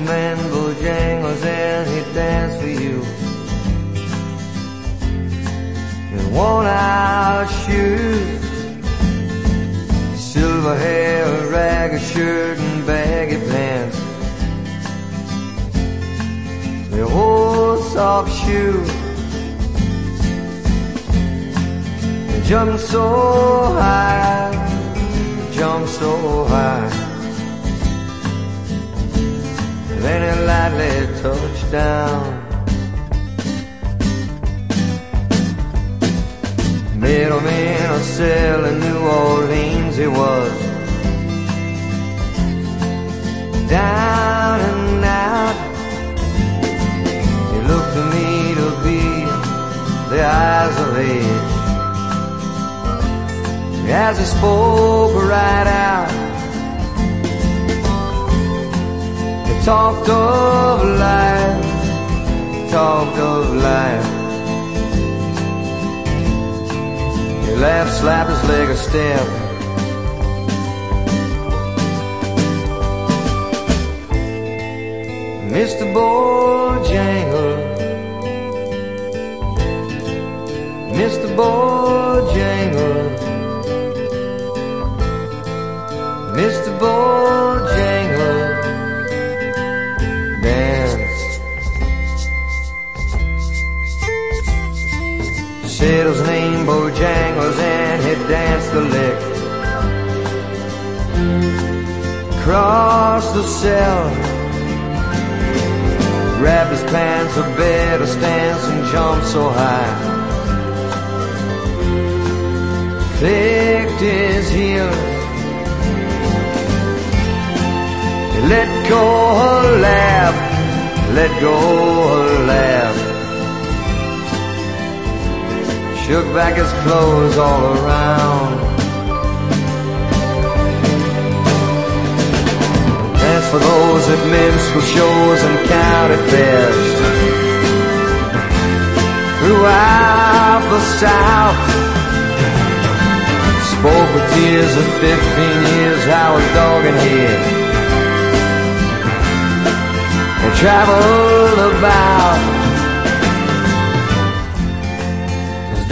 man Bojangles and he'd for you. In worn out shoes, silver hair, a ragged shirt and baggy pants. The whole soft shoe. They jumped so high, down. Middleman cell in New Orleans he was. Down and out. He looked to me to be the eyes of age. As he spoke right out. He talked of life, talked of life. He laughed, slapped his leg a step. Mr. Bojangles, Mr. Bojangles, Across the cell, grabbed his pants, a better stance and jumped so high. Clicked his heels, he let go her laugh, let go her laugh. Shook back his clothes all around. For those at minstrel shows and county fairs. Throughout the South, spoke with tears of 15 years, Howard dogging here. And traveled about. His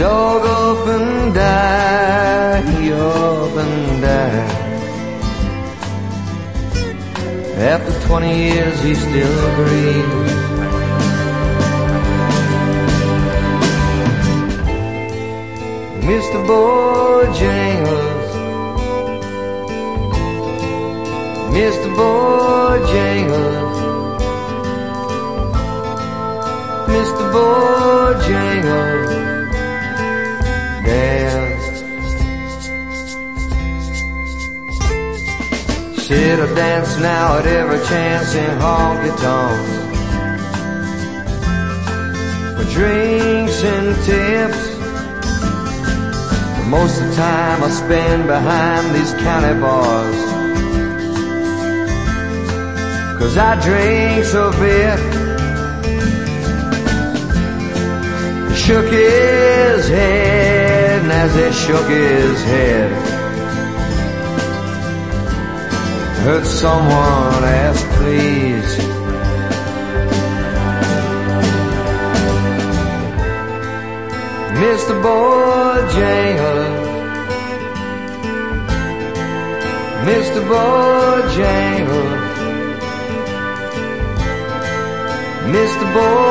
After 20 years, he still grieves. Mr. Bojangles, Mr. Bojangles, Mr. Bojangles, Or dance now at every chance in honky tonks. For drinks and tips. But most of the time I spend behind these county bars. Cause I drink so bit. He shook his head, and as he shook his head, heard someone ask, please. Mr. Bojangles, Mr. Bojangles, Mr. Bojangles,